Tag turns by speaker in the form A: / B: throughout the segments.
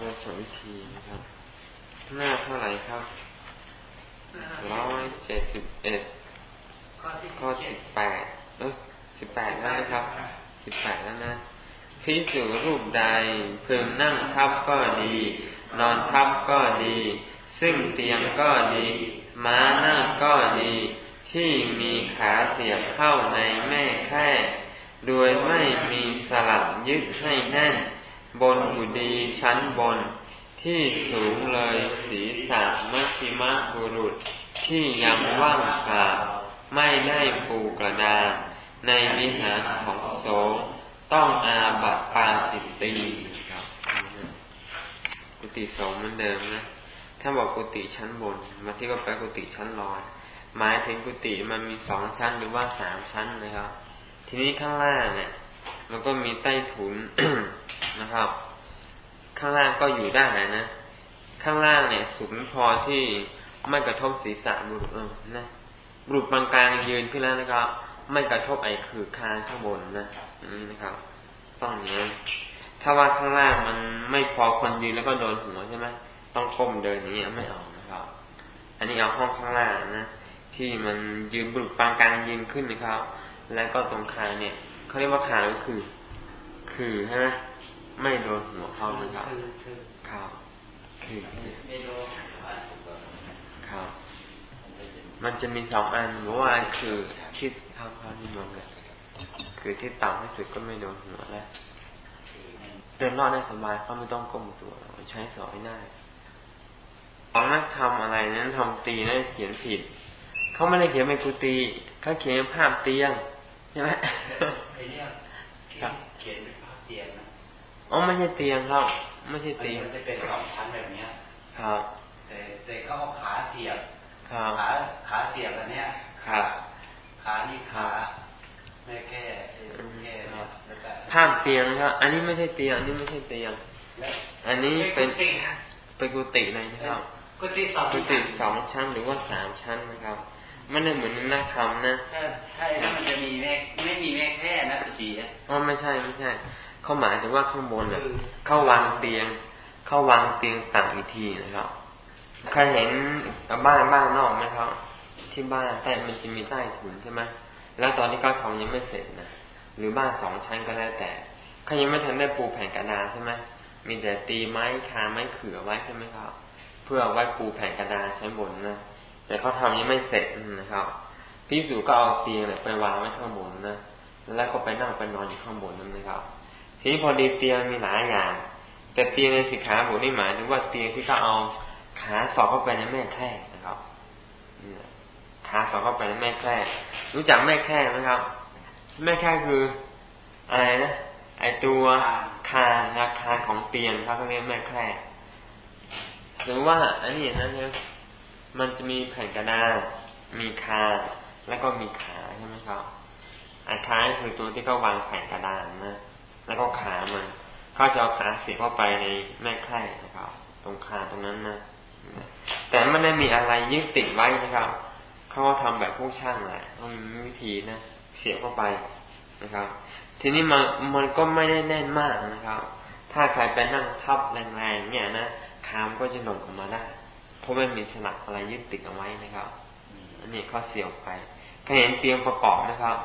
A: เริ่มสอนวิธีนะครับ หน้าเท่าไหร่ครับร้อยเจ็ดสิบเอ็ดข้อสิบแปดเออสิบแปดแล้วนะครับสิบแปดแล้วนะพิสูรูปใดเพึงนั่งทับก็ดี นอนทับก็ดี ซึ่งเตียงก็ดี ม้านั่งก็ดี ที่มีขาเสียบเข้าในแม่แค่โดยไม่มีสลับยึดให้แน่น บนกุดีชั้นบน ที่สูงเลยศีรษะมัชิมะบุรุษ ที่ยังว่างเปล่าไม่ได้ปูกระดานในวิหารของโสต้องอาบัตปาจิตตีครับ กุฏิสองเหมือนเดิมนะถ้าบอกกุฏิชั้นบน มาที่ก็ไปกุฏิชั้นลอยหมายถึงกุฏิมันมีสองชั้นหรือว่าสามชั้นนะครับ ทีนี้ข้างล่างเนี่ย มันก็มีใต้ถุนนะครับ ข้างล่างก็อยู่ได้นะ ข้างล่างเนี่ยสูงพอที่ไม่กระทบศีรษะบุรุษนะบุรุษบางกลางยืนขึ้นแล้วนะครับ ไม่กระทบไอ้คือคานข้างบนนะนี่นะครับ ต้องอย่างนี้ถ้าว่าข้างล่างมันไม่พอคนยืนแล้วก็โดนหัวใช่ไหมต้องก้มเดินอย่างนี้ไม่เอานะครับ อันนี้เอาห้องข้างล่างนะที่มันยืนบุรุษปางกลางยืนขึ้นนะครับ แล้วก็ตรงคางเนี่ย เขาเรียกว่าคางก็คือ คือใช่ไหมไม่โดนหัวเข้านะครับครับคือครับ มันจะมีสองอันเพราะว่าคือที่ข้างข้างที่มองเลยคือที่ต่ำที่สุดก็ไม่โดนหัวแล้วเดินรอดได้สบายเขาไม่ต้องก้มตัวใช้สอยได้ของนักทำอะไรนั้นทำตีนั้นเขียนผิดเขาไม่ได้เขียนเป็นกุฏิเขาเขียนภาพเตียงใช่ไหม
B: เนี่ยเขียนเป็นภาพเตียงนะ
A: อ๋อไม่ใช่เตียงครับ ไม่ใช่เตียง
B: มันจะเป็นสองชั้นแบบเนี้ย
A: ครับ
B: แต่แต่เขาเอาขาเสียบ
A: ครับ
B: ขาขาเสียบอันเนี้ย
A: ครับ
B: ขานี่ขาแม่แค่แค่
A: ภาพเตียงครับอันนี้ไม่ใช่เตียงอันนี้ไม่ใช่เตียง อันนี้เป็นเป็นกุฏิเลยนะครับ
B: กุฏิสอง
A: กุฏิสองชั้นหรือว่าสามชั้นนะครับ ไม่ได้เหมือนนักธรรมนะ
B: ใช่แล้วมันจะมีแม่ไม่มีแม่แค่นะกุฏินะ
A: อ๋อไม่ใช่ไม่ใช่ เขาหมายถึงว่าข้างบนเนี่ยเขาวางเตียง เขาวางเตียงต่างอีกทีนะครับใครเห็นบ้านบ้านนอกไหมครับ ที่บ้านใต้มันจะมีใต้ถุนใช่ไหมแล้วตอนที่เขาทำยังไม่เสร็จนะหรือบ้านสองชั้นก็แล้วแต่เขายังไม่ทันได้ปูแผ่นกระดาษใช่ไหมมีแต่ตีไม้คาไม้เขือไว้ใช่ไหมครับ เพื่อไว้ปูแผ่นกระดาษชั้นบนนะ แต่เขาทายังไม่เสร็จนะครับพิสูจก็เอาเตียงเนี่ยไปวางไว้ข้างบนนะแล้วก็ไปนั่งไปนอนอยู่ข้างบนนั่นนะครับ ทีนี้พอดีเตียงมีหลายอย่าง แต่เตียงในสิขาบทนี่หมายถึงว่าเตียงที่เขาเอาขาสอดเข้าไปในแม่แคร่นะครับขาสอดเข้าไปในแม่แคร่รู้จักแม่แคร่ไหมครับ แม่แคร่คืออะไรนะไอตัวคานราคาของเตียงเขาเรียกแม่แคร่หรือว่าอันนี้นะเนี่ย มันจะมีแผ่นกระดาษ มีคา แล้วก็มีขาใช่ไหมครับอาคาคือตัวที่เขาวางแผ่นกระดาษนะ แล้วก็ขามันเขาจะเอาขาเสียบเข้าไปในแม่แค่นะครับ ตรงขาตรงนั้นนะ แต่ไม่ได้มีอะไรยึดติดไว้นะครับ เขาก็ทำแบบพวกช่างแหละมีวิธีนะ เสียบเข้าไปนะครับ ทีนี้มันมันก็ไม่ได้แน่นมากนะครับ ถ้าใครไปนั่งทับแรงๆเนี่ยนะ ขามก็จะหล่นออกมาได้ เพราะไม่มีสลักอะไรยึดติดเอาไว้นะครับอันนี้ข้อเสียอไปเคยเห็นเตียงประกอบนะครับ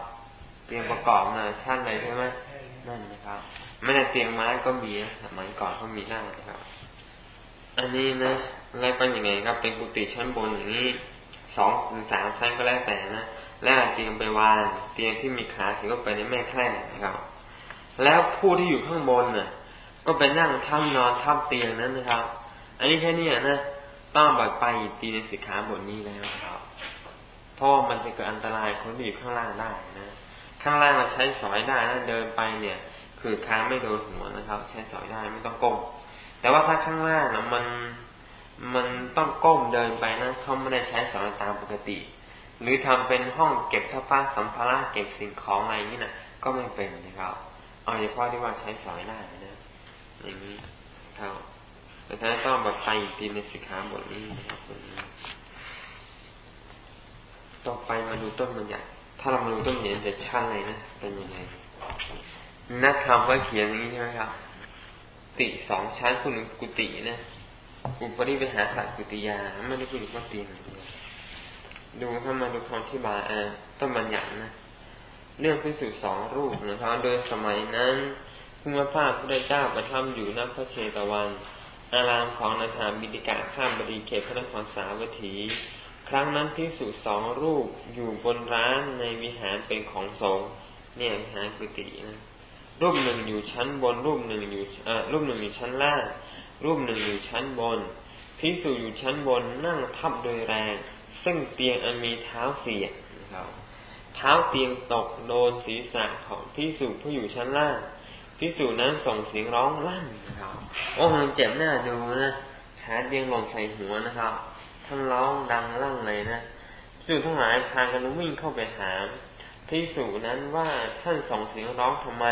A: เตียงประกอบนะชั้นอะไรใช่ไหมนั่นนะครับไม่ได้เตียงไม้ก็มีนะสมัยก่อนก็มีได้นะครับ อันนี้นะแล้วก็นยังไงครับ เป็นกุฏิชั้นบนอย่างนี้สองหรือสามชั้นก็แล้วแต่นะแล้วเตียงไปวางเตียงที่มีขาถึงก็ไปในแม่แคร่นะครับ แล้วผู้ที่อยู่ข้างบนน่ะ ก็ไปนั่งทับนอนทับเตียงนั้นนะครับ อันนี้แค่นี้นะ ต้องแบบไปตีในสิกขาบทนี้แล้วครับ เพราะมันจะเกิดอันตรายคนที่อยู่ข้างล่างได้นะ ข้างล่างเราใช้สอยได้นะเดินไปเนี่ย คือค้างไม่โดนหัวนะครับ ใช้สอยได้ไม่ต้องก้ม แต่ว่าถ้าข้างล่างนะมันมันต้องก้มเดินไปนะเขาไม่ได้ใช้สอยตามปกติ หรือทำเป็นห้องเก็บท้าป้าสัมภาระเก็บสิ่งของอะไรอย่างนี้นะก็ไม่เป็นนะครับเอาเฉพาะที่ว่าใช้สอยได้นะอย่างนี้ครับ แต่ถ้าต้องแบบไปอีกทีในสิกขาบทนี้นะครับต่อไปมาดูต้นมันใหญ่ถ้าเรามาดูต้นเหนจะชัดเลยนะ เป็นยังไง นักธรรมก็เขียนอย่างนี้ใช่ไหมครับฏิสองชั้นคุณกุฏินะอุปริไปหาสัตกุติยา ไม่ได้พูดถึงว่าเตียดูเข้ามาดูคำที่บาอ่าต้นบัญญัตินะ เรื่องพิสูจสองรูปนะครับ โดยสมัยนั้นพุทธภาพพระเจ้าประทับอยู่ณพระเชตวัน อารามของนาถาบิดิกาข้ามบดีเขตพระนครสาวัตถี ครั้งนั้นพิสูจสองรูปอยู่บนร้านในวิหารเป็นของสงฆ์เนี่ยวิหารกุฏินะรูปหนึ่งอยู่ชั้นบน รูปหนึ่งอยู่อ่ารูปหนึ่งอยู่ชั้นล่าง รูปหนึ่งอยู่ชั้นบนพิสูจอยู่ชั้นบนนั่งทับโดยแรง ซึ่งเตียงอันมีเท้าเสียนะครับเท้าเตียงตกโดนศีรษะของพิสูจผู้อยู่ชั้นล่าง พิสูจนั้นส่งเสียงร้องลั่นนะครับ โอ้มันเจ็บหน้าดูนะขาเตียงหล่นใส่หัวนะครับ ทั้งร้องดังลั่นเลยนะพิสูจทั้งหลายพากันวิ่งเข้าไปถามพิสูจนั้นว่าท่านส่งเสียงร้องทำไม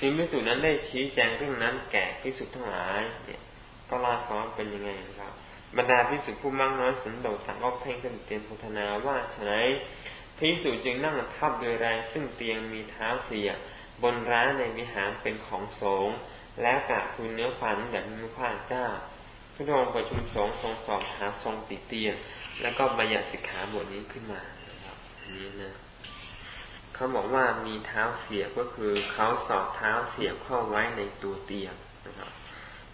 A: จึงพิสูจนั้นได้ชี้แจงเรื่องนั้นแก่พิสูจทั้งหลาย เนี่ย ก็ลาฟังเป็นยังไงนะครับ บรรดาพิสุผู้มั่งน้อยสันโดษต่างก็เพ่งขึ้นเตียนพุทนาว่าฉะนั้นพิสุจึงนั่งทับโดยแรงซึ่งเตียงมีเท้าเสีย บนร้านในวิหารเป็นของสงฆ์และกะคุณเนื้อฟันแบบมีพระเจ้าพระองค์ประชุมสงฆ์ทรงสอบถามทรงติเตียน แล้วก็บัญญัติสิกขาบทนี้ขึ้นมานะครับนี้นะเขาบอกว่ามีเท้าเสียบก็คือเขาสอดเท้าเสียบเข้าไว้ในตัวเตียงนะครับ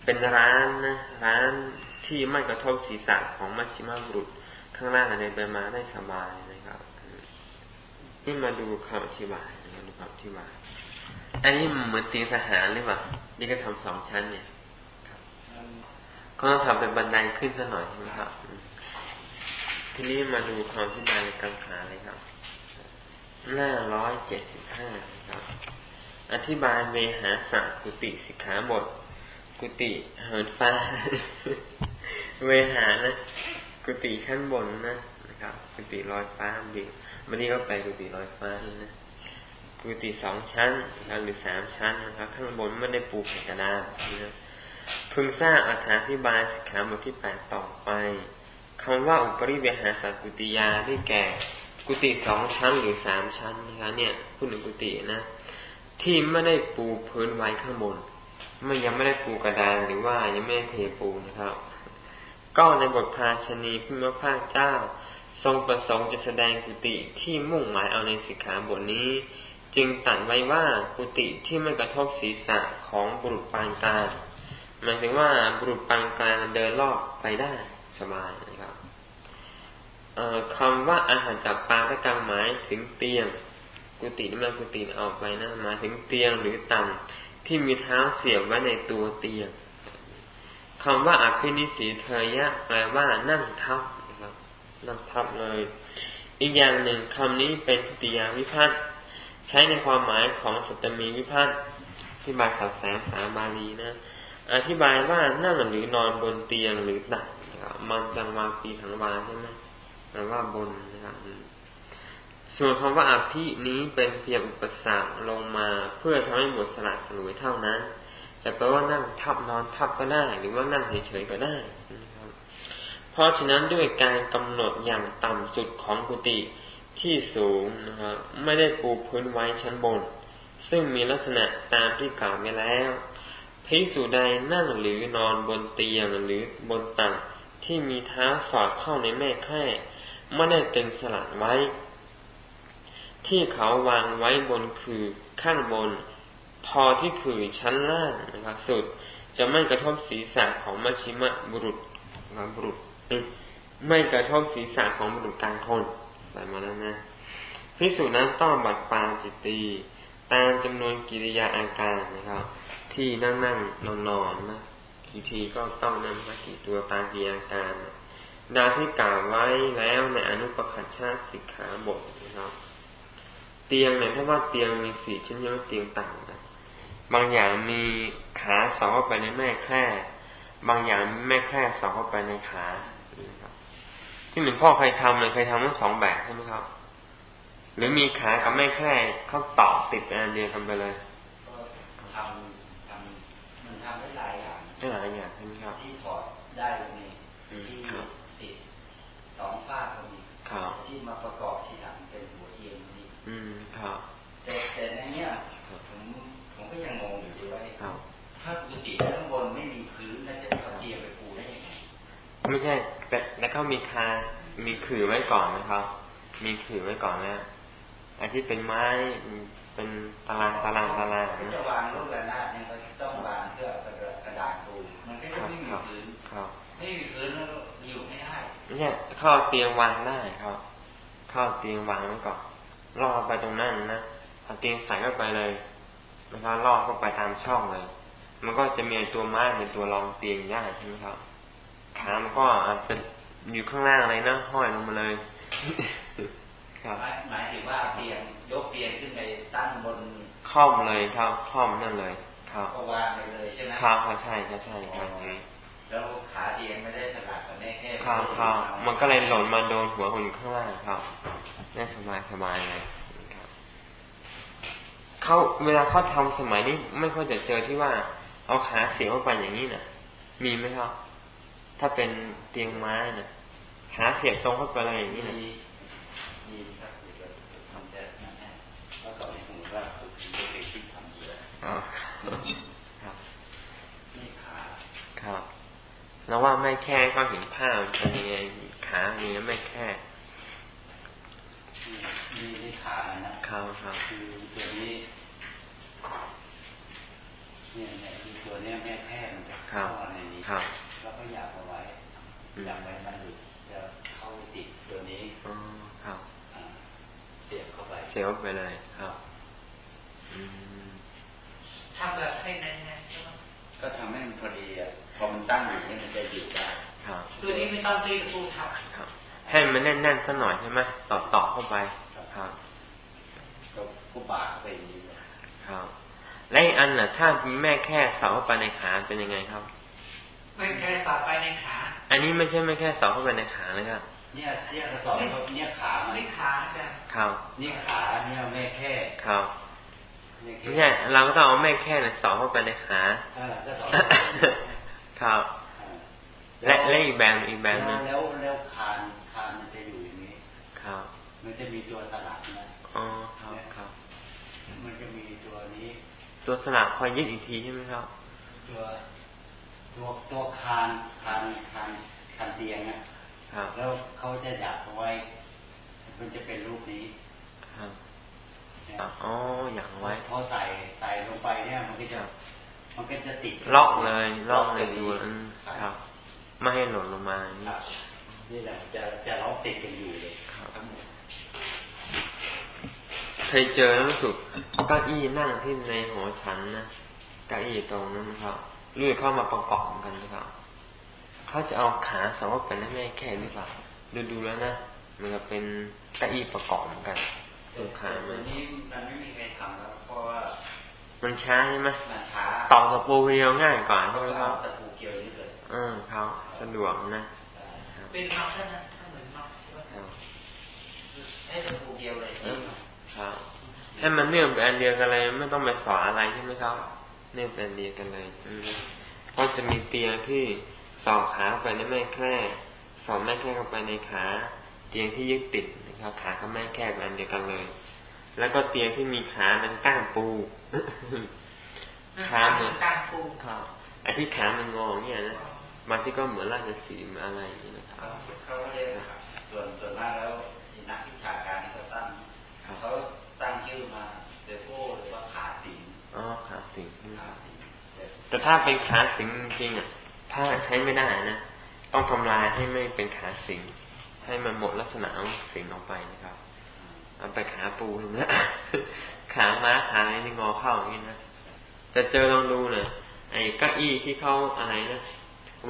A: เป็นร้านนะร้านที่ไม่กระทบศีรษะของมัชชิมาบุรุษข้างล่างอะไรไปมาได้สบายนะครับนี่มาดูคำอธิบายนะครับดูคำอธิบาย อันนี้เหมือนเตียงทหารหรือเปล่านี่ก็ทำสองชั้นเนี่ยก็ต้องทำเป็นบันไดขึ้นสักหน่อยใช่ไหมครับ ทีนี้มาดูความอธิบายในกังขาเลยครับ หน้าร้อยเจ็ดสิบห้าครับ อธิบายเมหาสักุติสิกขาบท กุติเหินฟ้า เวหานะ กุติชั้นบนนะนะครับ กุติลอยฟ้าดีวันนี้ก็ไปกุติลอยฟ้านี่นะ กุฏิสองชั้นนะครับหรือสามชั้นนะครับ ข้างบนไม่ได้ปูแผ่กระดาษนะพึงทราบอธิบายสิกขาบทที่แปดต่อไปคำว่าอุปริเวหาสักุติยาได้แก่ กุฏิสองชั้นหรือสามชั้นนะครับเนี่ยพูดถึงกุฏินะ ที่ไม่ได้ปูพื้นไว้ข้างบนไม่ยังไม่ได้ปูกระดานหรือว่ายังไม่ได้เทปูนะครับ ก็ในบทพาชนีพิมพระเจ้า ทรงประสงค์จะแสดงกุฏิที่มุ่งหมายเอาในสิกขาบทนี้ จึงตัดไว้ว่ากุฏิที่ไม่กระทบศีรษะของบุรุษปานกลางหมายถึงว่าบุรุษปานกลางเดินรอบไปได้สบายนะครับคำว่าอาหารจับปลาตะกังหมายถึงเตียง กุฏินี่มันกุฏิออกไปนะหมายถึงเตียงหรือตังที่มีเท้าเสียบไว้ในตัวเตียงคำว่าอภินิสีเทยะแปลว่านั่งทับนะครับนั่งทับเลย อีกอย่างหนึ่งคำนี้เป็นปฏิยาวิพัฒน์ ใช้ในความหมายของสัตมีวิพัฒน์ที่บายสับแสงสาบาลีนะ อธิบายว่านั่งหรือนอนบนเตียงหรือตักมันจังวาปีถังวาใช่ไหมแปลว่าบนนะครับส่วนคำว่าอภินี้เป็นเพียงอุปสรรคลงมาเพื่อทำให้บทสละสลวยเท่านั้น จะแปลว่านั่งทับนอนทับก็ได้ หรือว่านั่งเฉยๆก็ได้เพราะฉะนั้นด้วยการกำหนดอย่างต่ำสุดของกุฏิ ที่สูงนะครับไม่ได้ปูพื้นไว้ชั้นบน ซึ่งมีลักษณะตามที่กล่าวไว้แล้วพิสูใดนั่งหรือนอนบนเตียงหรือบนตักที่มีเท้าสอดเข้าในแม่แค่ไม่ได้ต็มสลัดไว้ ที่เขาวางไว้บนคือข้างบน พอที่คือชั้นล่างนะครับสุด จะไม่กระทบศีรษะของมัชิมะบุรุษบุรุษ ไม่กระทบศีรษะของบุรุษกลางคน ไปมาแล้วนะพิสูจนั้นต้องบัดปาจิตตีตามจำนวนกิริยาอาการนะครับ ที่นั่งนั่งนอนนอนนะกี่ทีก็ต้องนั่งสักกี่ตัวตามกิริยาอาการดาที่กล่าวไว้แล้วในอนุปคัชชาสิกขาบทนะครับเตียงเนี่ยถ้าว่าเตียงมีสี่ชิ้นยังเตียงต่างนะบางอย่างมีขาสอเข้าไปในแม่แค่บางอย่างแม่แค่สอเข้าไปในขา ที่หนึ่งพ่อเคยทำเลยเคยทำทั้งสองแบบใช่ไหมครับ หรือมีขากับแม่แค่เขาต่อติดอันเดียวกันไปเลย
B: ทำทำมันทำได้หลายอย่าง
A: ได้หลายอย่างใช่ไหมครับ
B: ที่ถอดได้ก็มีที่ติดสองฝ้าก็มีที่มาประกอบที่หลังเป็นหัวเทียนนี่
A: อืมครับ
B: แต่แต่ในเนี้ยผมผมก็ยังงงอยู่ดีว่าทถ้าปกติข้างบนไม่มีพื้นแล้วจะเอาเตียงไปปูได้ยังไง
A: ไม่ใช่ แต่แล้วก็มีคา มีขื่อไว้ก่อนนะครับ มีขื่อไว้ก่อนแล้วอันที่เป็นไม้เป็นตารางตารางตาราง
B: จะวางลูกระนาดเนี่ยก็ต้องวางเพื่อกระดาษปูมันก็จะไม่มีพื้นครับไม่มีพื้นแล้วอยู่ไม่ได้
A: เนี่ยเข้าเตียงวางได้ครับเข้าเตียงวางไว้ก่อนล่อไปตรงนั้นนะเอาเตียงใส่เข้าไปเลยนะครับล่อเข้าไปตามช่องเลย มันก็จะมีตัวไม้เป็นตัวรองเตียงได้ใช่ไหมครับขามันก็อาจจะ อยู่ข้างล่างอะไรนะห้อยลงมาเลย
B: ครับหมายถึงว่าเตียงยกเตียงขึ้นไปตั้งบน
A: ค่อมเลยครับค่อมนั่นเลย ครับ
B: ก็วางไปเลยใช่ไหม
A: ครับใช่ใช่ใช่ครับ
B: แล้วขาเตียงไม่ได้สลัดกับแม่แค่
A: ครับครับมันก็เลยหล่นมาโดนหัวคนข้างล่างครับน่าสบายสบายเลยครับเขาเวลาเขาทำสมัยนี้ไม่ค่อยจะเจอที่ว่า เอาขาเสียบเข้าไปอย่างนี้นะ่ะมีไหมครับ ถ้าเป็นเตียงไม้นะ่ะขาเสียตรงเข้าไปอะไรอย่างนี้นะมีครับทำแต่นั่นแหละแล้วก็สมมติว่าคือเด็กที่ทำอยู่แล้วครับนี่ขาครับแล้วว่าไม่แค่ก็เห็นภาพเป็นยังไงขามีไม่แค่
B: มีที่ขานะครับ
A: ครับ
B: คือตัวนี้เนี่ยเนี่ยตัวเนี้ยแม่แค่มันจะเข้าในนี้แล้วก็อยากเอาไว้อ ยากไว้มันหลุดจะเข้าติดตัวนี้
A: อ๋อครับ
B: เสียบเข้าไป
A: เสียบไปเลยครับ
B: ทำแบบให้แน่นๆใช่ไหมก็ทำให้มันพอดีอะพอมันตั้งอยู่นี่มันจะอยู่ได้ครับตัวนี้ไม่ต้องตีตะปูทับ
A: ครับ ให้มันแน่นๆสักหน่อยใช่ไหมต่อต่อเข้าไปครับ
B: ก็บาไปอย่างนี้
A: ครับ และอีกอันน่ะ ถ้าแม่แค่สอบเข้าไปในขาเป็นยังไงครับ
B: ไม่แค่สอบไปในขา
A: อันนี้ไม่ใช่ไม่แค่สอบเข้าไปในขานะครับ
B: เนี่ยเนี่ยสอบเนี่ยขาไม่ขาจ้ะ
A: ครับ
B: นี่ขาเนี่ยแม่แค่
A: ครับไม่ใช่เราก็ต้องเอาแม่แค่เนี่ยสอบเข้าไปในขาครับ และและอีกแบบอีกแบบนึง
B: แล้วแล้วคานคานมันจะอยู่อย่างนี้ครับมันจะมีตัวสลักนะ
A: อ๋อครับครับ
B: มันจะมีตัวนี้
A: ตัวสลักคอยยึดอีกทีใช่ไหมครับ
B: ตัว ตัวตัวคานคานคานคานเตียงอะครับแล้วเขาจะหยัดเอาไว้ มันจะเป็นรูปนี้
A: ครับอ๋ออย่างไว้
B: พอใส่ใส่ลงไปเนี่ยมันก็จะมันก็จะติด
A: ล็อกเลยล็อกเลยดูครับ ไม่ให้หล่นลงมา
B: นี่แหละจะจะล็อกติดกันอยู่เลย
A: เคยเจอรู้สึกเก้าอี้นั่งที่ในหอฉันนะเก้าอี้ตรงนั้นครับ ลุยเข้ามาประกอบกันนะครับเขาจะเอาขาสองเป็นแม่แค่หรือเปล่าดูดูแล้วนะมันก็เป็นเก้าอี้ประกอบกัน
B: ตัวขามันนี้มันไม่มีใครทำแล้วเพราะว่า
A: มันช้าใช่ไหม
B: มันช้า
A: ต่อตะปูเรียวง่ายกว่าใช่ไหมครับ
B: ตะปูเกี่ยวนี่เลย
A: อืมครับสะดวกนะ
B: เป็นน็อกใช่ไหมเหมือนน็อกใช่ไหมให้ตะปูเกี่ยวเลย
A: ครับให้มันเนื่องเป็นอันเดียวกันเลยไม่ต้องไปสออะไรใช่ไหมครับ เนื่องเป็นอันเดียวกันเลยอืก็จะมีเตียงที่สอดขาไปในแม่แคร่สอดแม่แคร่เข้าไปในขา เตียงที่ยึดติดนะครับขากับแม่แคร่เป็นอันเดียวกันเลย แล้วก็เตียงที่มีขาเป็นก้างปู
B: ขาเหมือนก้างปู
A: ครับไอ้ที่ขามันงอเนี่ยนะบางที่ก็เหมือนราชสีมาอะไรอย่างนี้นะครับ
B: เขาเรียกส่วนส่วนมากแล้วนักวิชาการเขาตั้งเขาตั้งชื่อมาเดโก้หรือว่าขาสิง
A: อ๋อขาสิง แต่ถ้าเป็นขาสิงจริงอะ ถ้าใช้ไม่ได้นะ ต้องทำลายให้ไม่เป็นขาสิง ให้มันหมดลักษณะของสิงออกไปนะครับเอาไปขาปูนะขาม้าขาอะไรนี่งอเข้าอย่างนี้นะจะเจอลองดูนะไอ้ก้าอี้ที่เขาอะไรนะ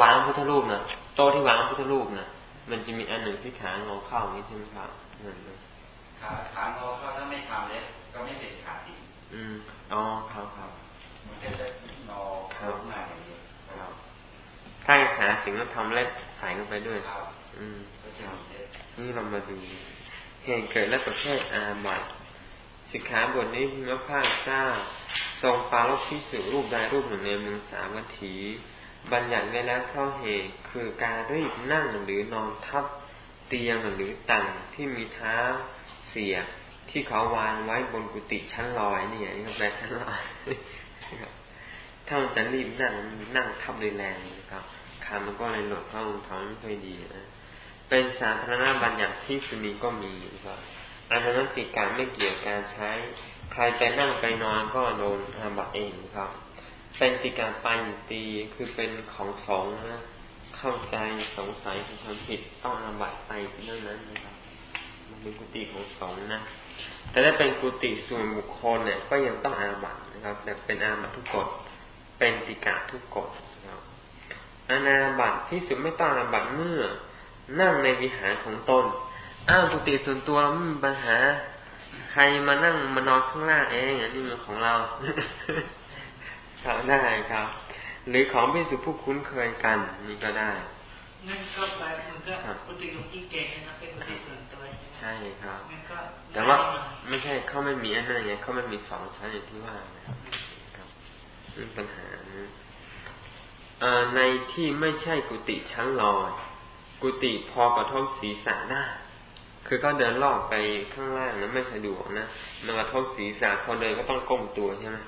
A: วางพุทธรูปนะโต๊ะที่วางพุทธรูปนะมันจะมีอันหนึ่งที่ขางอเข้าอย่างนี้ใช่ไหมครับนั่นเลย
B: ขาขางอเข้าถ้าไม่ทำเลยก็ไม่เป็นขาสิง
A: อืมอ๋อครับครับ
B: มันก็จะ งอเข้ามาอย่างนี้ครับ
A: ถ้าขาสิงก็ทำเล็บใส่ลงไปด้วยอืมนี่เรามาดูเหตุเกิดและประเภทอาบัตสิกขาบทนี้พระภาคเจ้าทรงปาลบพิสุรูปใดรูปหนึ่งในเมืองสาวัตถี บัญญัติไว้แล้วเข้าเหตุคือการรีบนั่งหรือนอนทับเตียงหรือตังที่มีเท้าเสียที่เขาวางไว้บนกุฏิชั้นลอยนี่นี่ก็แปลชั้นลอย ถ้ามันจะรีบนั่งนั่งทับเลยแรงนะครับขามันก็เลยหลดเข้าท้องไม่ค่อยดีนะเป็นสาธารณบัญญัติที่สุนีก็มีนะครับอันนั้นติการไม่เกี่ยวกับการใช้ ใครไปนั่งไปนอนก็โดนอาบัตเองครับ เป็นติการปายตีคือเป็นของสองนะเข้าใจสงสัยทำผิดต้องอาบัตไปเป็นเรื่องนั้นนะครับ มันเป็นกุฏิของสงนะ แต่ถ้าเป็นกุฏิส่วนบุคคลเนี่ยก็ยังต้องอาบัตนะครับ แต่เป็นอาบัตทุกกฎ เป็นติกาทุกกฎนะครับอาณาบัตที่สุดไม่ต้องอาบัตเมื่อ นั่งในวิหารของตน อ้าวกุฏิส่วนตัวเราไม่มีปัญหา ใครมานั่งมานอนข้างล่างเองอันนี้มันของเราครับได้ครับ หรือของพิสุผู้คุ้นเคยกันนี่ก็ได้
C: นั่นก็ไปมันก็กุฏิหลวงพี่เก่งนะเป็นกุฏิส่วนตัวใช่
A: ครับแต่ว่าไม่ใช่เขาไม่มีอันนั้นไงเขาไม่มีสองชั้นอย่างที่ว่านะครับนี่ ปัญหาในที่ไม่ใช่กุฏิชั้นลอย กุฏิพอกระทบศีรษะได้คือก็เดินลอดไปข้างล่างนะไม่สะดวกนะมันกระทบศีรษะพอเดินก็ต้องก้มตัวใช่ไหม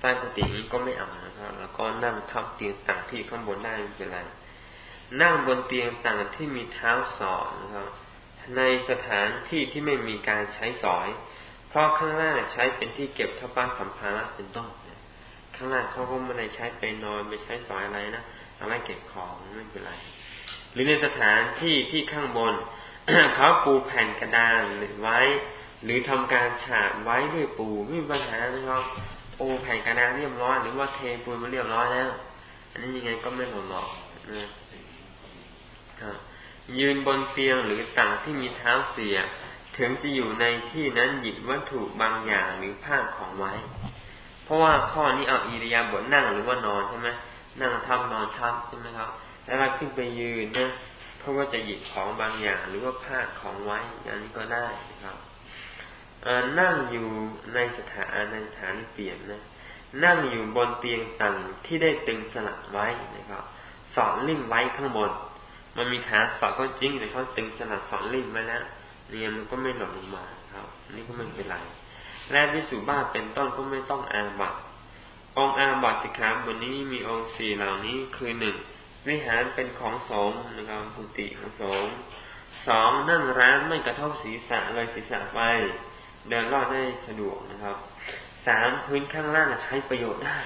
A: ใต้กุฏินี้ก็ไม่เอานะครับแล้วก็นั่งทับเตียงต่างที่ข้างบนได้ไม่เป็นไรนั่งบนเตียงต่างที่มีเท้าสอนนะครับ ในสถานที่ที่ไม่มีการใช้สอย เพราะข้างล่างใช้เป็นที่เก็บทป้าสัมภาระเป็นต้น ข้างล่างเขาก็ไม่ได้ใช้ไปนอนไม่ใช้สอยอะไรนะเอาไว้เก็บของไม่เป็นไร หรือในสถานที่ที่ข้างบนเขาปูแผ่นกระดานหรือไว้ หรือทำการฉาบไว้ด้วยปูไม่มีปัญหานะครับปูแผ่นกระดานเรียบร้อยหรือว่าเทปูนมาเรียบร้อยแล้วอันนี้ยังไงก็ไม่หล่นหรอกนะครับยืนบนเตียงหรือต่างที่มีเท้าเสีย ถึงจะอยู่ในที่นั้นหยิบวัตถุบางอย่างหรือผ้าของไว้ เพราะว่าข้อนี้เอาอิริยาบถนั่งหรือว่านอนใช่ไหมนั่งทับนอนทับใช่ไหมครับ แล้วเราขึ้นไปยืนนะเพราะว่าจะหยิบของบางอย่าง หรือว่าผ้าของไว้อย่างนี้ก็ได้นะครับนั่งอยู่ในสถานในสถานเปลี่ยนนะนั่งอยู่บนเตียงต่างที่ได้ตึงสลักไว้นะครับสอนลิ่มไว้ข้างบน มันมีขาสอดก็จริงแต่เขาตึงสลักสอนลิ่มไว้แล้วเนี่ยมันก็ไม่หล่นลงมาครับ นี่ก็ไม่เป็นไร และวิสุบ้าเป็นต้นก็ไม่ต้องอาบัตองอาบัตสิขาบนนี้มีองค์สี่เหล่านี้คือหนึ่งวิหารเป็นของสงนะครับกุฏิของสงสองนั่งร้านไม่กระทบศีรษะเลยศีรษะไป เดินรอดได้สะดวกนะครับสามพื้นข้างล่างใช้ประโยชน์ได้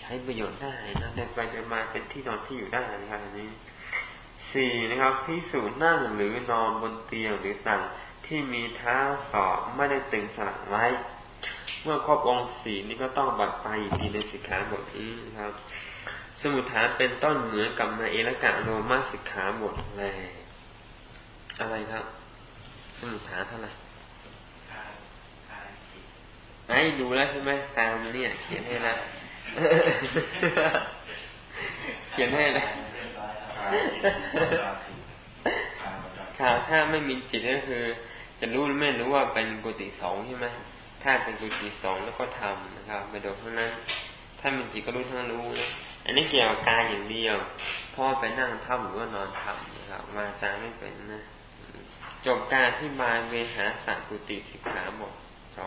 A: ใช้ประโยชน์ได้นะเดินไปเดินมาเป็นที่นอนที่อยู่ได้นะครับอันนี้สี่นะครับพิสูจน์นั่งหรือนอนบนเตียงหรือต่าง ที่มีเท้าสอบไม่ได้ตึงสลักไว้ เมื่อครบองค์สี่นี้ก็ต้องบัดไปอีกในสิกขาบทนี้นะครับ สมุทฐานเป็นต้นเหมือนกับในเอลกะโรมาสิกขาบทแลอะไรครับ สมุทฐานเท่าไหร่ไอ้ดูแล้วใช่ไหมตามเนี่ยเขียนให้แล้วเขียนให้แล้วข่าวถ้าไม่มีจิตก็คือ จะรู้ไม่รู้ว่าเป็นกุฏิสองใช่ไหมถ้าเป็นกุฏิสองแล้วก็ทำนะครับไปโดยทั้งนั้น ถ้ามันจิตก็รู้ทั้งรู้นะอันนี้เกี่ยวกับกายอย่างเดียวพ่อไปนั่งทับหรือว่านอนทับนะครับมาจาไม่เป็นนะ จบการที่บายเวหาสักกุติสิกขาบทเขา